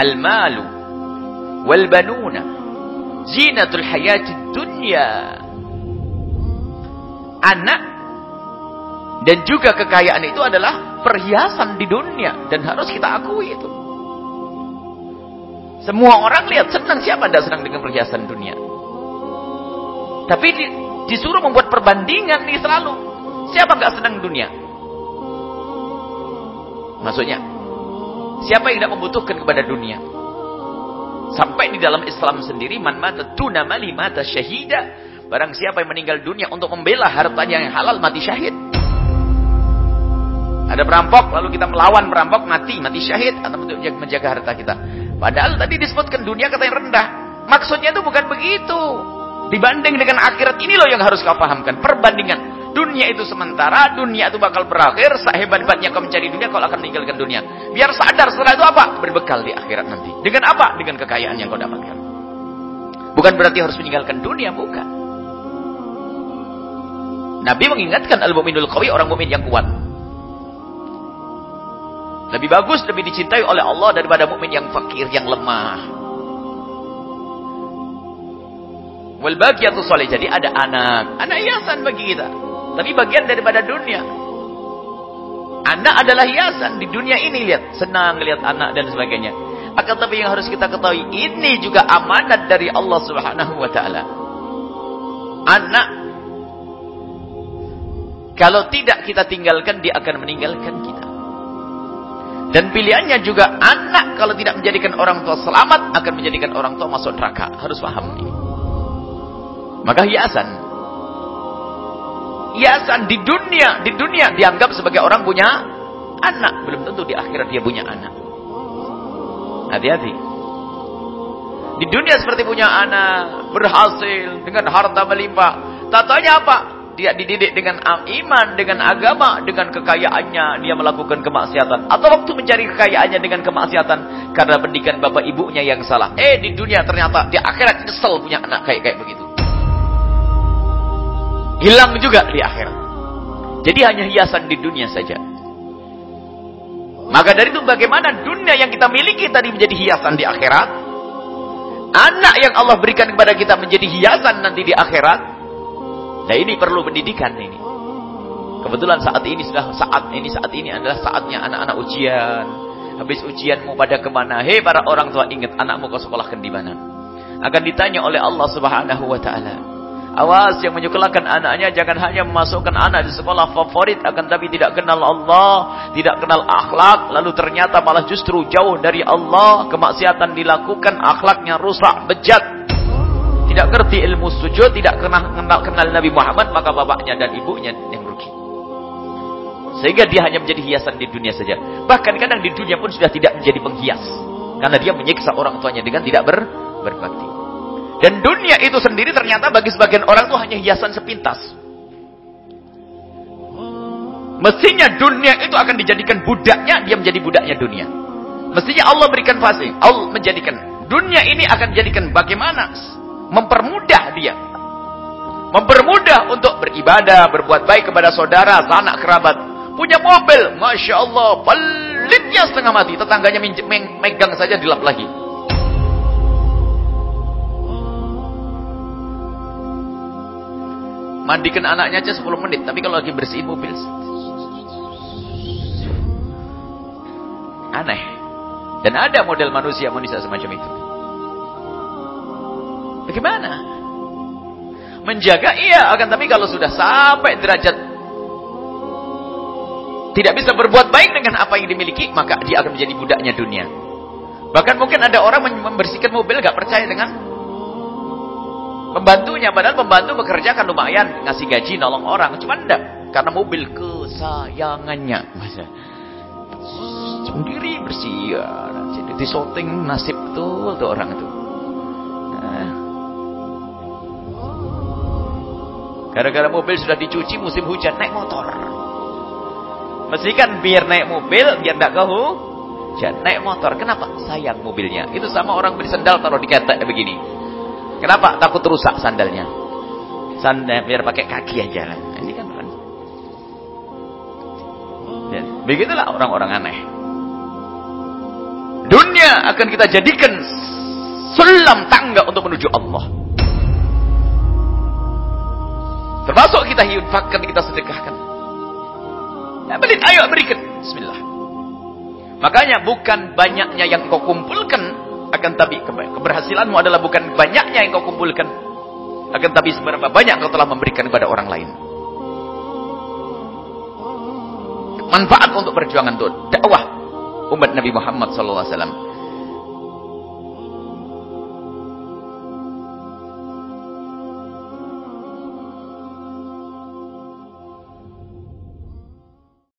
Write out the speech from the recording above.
Al-malu wal banuna zinatul hayatid. Anak dan juga kekayaan itu adalah perhiasan di dunia dan harus kita akui itu. Semua orang lihat senang siapa tidak senang dengan perhiasan dunia. Tapi di, disuruh membuat perbandingan nih selalu. Siapa nggak senang dunia? Maksudnya, siapa yang tidak membutuhkan kepada dunia? Sampai di dalam Islam sendiri, man mata tuna mali mata syahida. Barang siapa yang meninggal dunia untuk membela hartanya yang halal mati syahid. Ada perampok, lalu kita melawan perampok, mati, mati syahid. Atau untuk menjaga harta kita. Padahal tadi disebutkan dunia kata yang rendah. Maksudnya itu bukan begitu. Dibanding dengan akhirat ini loh yang harus kau pahamkan. Perbandingan. Dunia itu sementara, dunia itu bakal berakhir. Sehebat-hebatnya kau mencari dunia, kau akan meninggalkan dunia. Biar sadar setelah itu apa? Berbekal di akhirat nanti. Dengan apa? Dengan kekayaan yang kau dapatkan. Bukan berarti harus meninggalkan dunia, bukan. Nabi mengingatkan al-mu'minul qawi, orang mu'min yang kuat. Lebih bagus, lebih dicintai oleh Allah daripada mukmin yang fakir, yang lemah. Wal baqiyatu soleh. Jadi ada anak. Anak hiasan bagi kita. Tapi bagian daripada dunia. Anak adalah hiasan di dunia ini lihat. Senang lihat anak dan sebagainya. Akan tapi yang harus kita ketahui. Ini juga amanat dari Allah subhanahu wa ta'ala. Anak. Kalau tidak kita tinggalkan. Dia akan meninggalkan kita. Dan pilihannya juga anak kalau tidak menjadikan orang tua selamat akan menjadikan orang tua masuk neraka. Harus paham ini. Maka hiasan. Hiasan di dunia, di dunia dianggap sebagai orang punya anak, belum tentu di akhirat dia punya anak. Hati-hati. Di dunia seperti punya anak, berhasil dengan harta melimpah. Tatanya apa? dia dididik dengan iman, dengan agama, dengan kekayaannya dia melakukan kemaksiatan. Atau waktu mencari kekayaannya dengan kemaksiatan karena pendidikan bapak ibunya yang salah. Eh di dunia ternyata di akhirat nyesel punya anak kayak kayak begitu. Hilang juga di akhirat. Jadi hanya hiasan di dunia saja. Maka dari itu bagaimana dunia yang kita miliki tadi menjadi hiasan di akhirat? Anak yang Allah berikan kepada kita menjadi hiasan nanti di akhirat Nah ini perlu pendidikan ini. Kebetulan saat ini sudah saat ini saat ini adalah saatnya anak-anak ujian. Habis ujian mau pada ke mana? Hei para orang tua ingat anakmu kau sekolahkan di mana? Akan ditanya oleh Allah Subhanahu Wa Taala. Awas yang menyekolahkan anaknya jangan hanya memasukkan anak di sekolah favorit akan tapi tidak kenal Allah, tidak kenal akhlak, lalu ternyata malah justru jauh dari Allah, kemaksiatan dilakukan, akhlaknya rusak, bejat, tidak ngerti ilmu sujud, tidak kenal, kenal, kenal Nabi Muhammad, maka bapaknya dan ibunya yang rugi. Sehingga dia hanya menjadi hiasan di dunia saja. Bahkan kadang di dunia pun sudah tidak menjadi penghias. Karena dia menyiksa orang tuanya dengan tidak ber, berbakti. Dan dunia itu sendiri ternyata bagi sebagian orang itu hanya hiasan sepintas. Mestinya dunia itu akan dijadikan budaknya, dia menjadi budaknya dunia. Mestinya Allah berikan fase, Allah menjadikan dunia ini akan dijadikan bagaimana mempermudah dia. Mempermudah untuk beribadah, berbuat baik kepada saudara, sanak kerabat. Punya mobil, Masya Allah, pelitnya setengah mati. Tetangganya megang saja dilap lagi. Mandikan anaknya aja 10 menit. Tapi kalau lagi bersihin mobil. Aneh. Dan ada model manusia-manusia semacam itu. Bagaimana? Menjaga iya, akan tapi kalau sudah sampai derajat tidak bisa berbuat baik dengan apa yang dimiliki, maka dia akan menjadi budaknya dunia. Bahkan mungkin ada orang membersihkan mobil gak percaya dengan pembantunya, padahal pembantu bekerja kan lumayan, ngasih gaji, nolong orang, cuma enggak karena mobil kesayangannya. Masa sendiri bersih ya, jadi disoting nasib betul tuh orang itu. Gara-gara mobil sudah dicuci musim hujan naik motor. Mesti kan biar naik mobil biar tidak kau hujan naik motor. Kenapa? Sayang mobilnya. Itu sama orang beli sandal taruh di ketek begini. Kenapa? Takut rusak sandalnya. Sandal biar pakai kaki aja. Ini kan kan. Begitulah orang-orang aneh. Dunia akan kita jadikan sulam tangga untuk menuju Allah. Termasuk kita infakkan, kita sedekahkan. Ya, beli, ayo berikan. Bismillah. Makanya bukan banyaknya yang kau kumpulkan, akan tapi keberhasilanmu adalah bukan banyaknya yang kau kumpulkan, akan tapi seberapa banyak kau telah memberikan kepada orang lain. Manfaat untuk perjuangan itu dakwah umat Nabi Muhammad sallallahu alaihi wasallam.